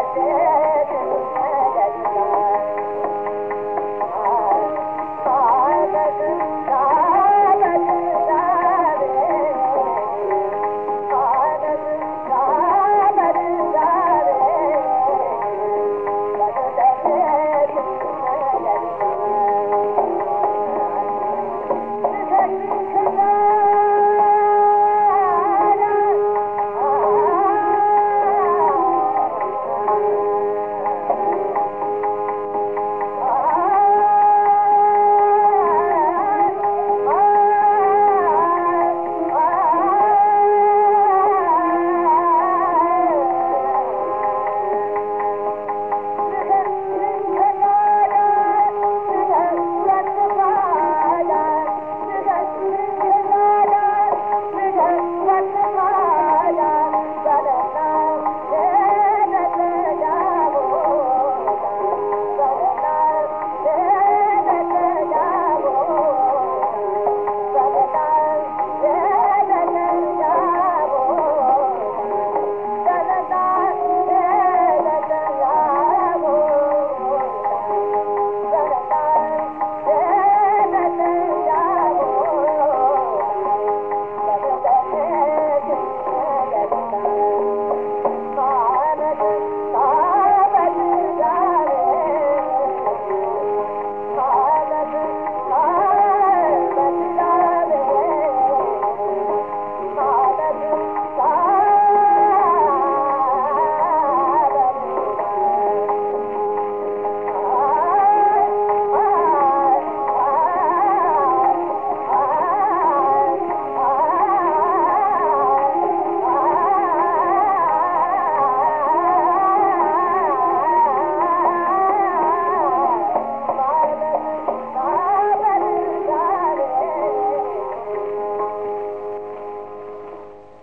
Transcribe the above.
Later, later,